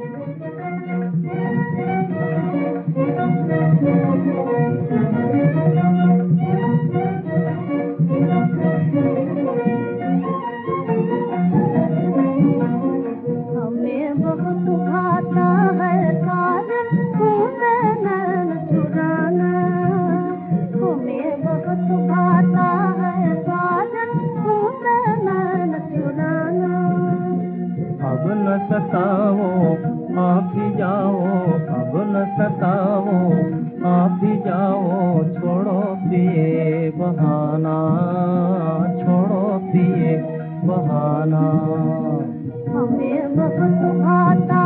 Thank you. न सताओ आप ही जाओ अब न सताओ आप ही जाओ, छोड़ो पिए बहाना, छोड़ो पिए बहाना। हमें बहुत भाता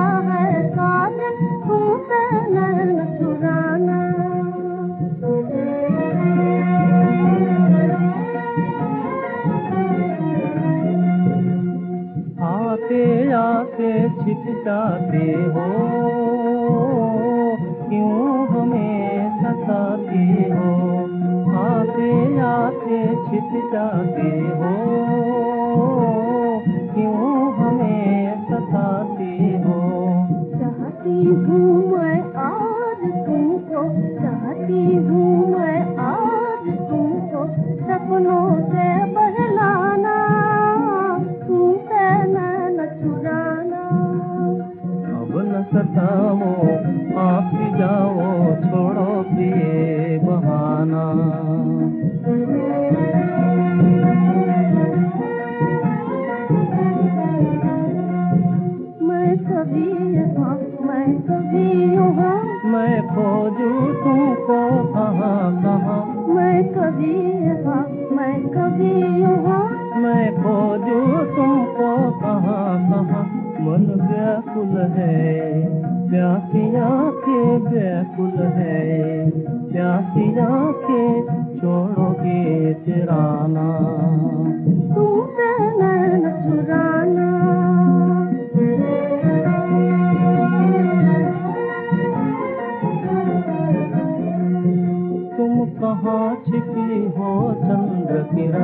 आते आते छिप जाते हो। क्यों हमें सताती हो? आते आते छिप जाते हो। क्यों हमें सताती हो? चाहती हूँ जाओ छोड़ो पिए बहाना। मैं कभी मैं कभी मैं खोजू है प्यासी आँखें व्याकुल है प्यासी आँखें छोड़ोगे चुराना। तुम कहाँ छिपी हो चंद्र किरण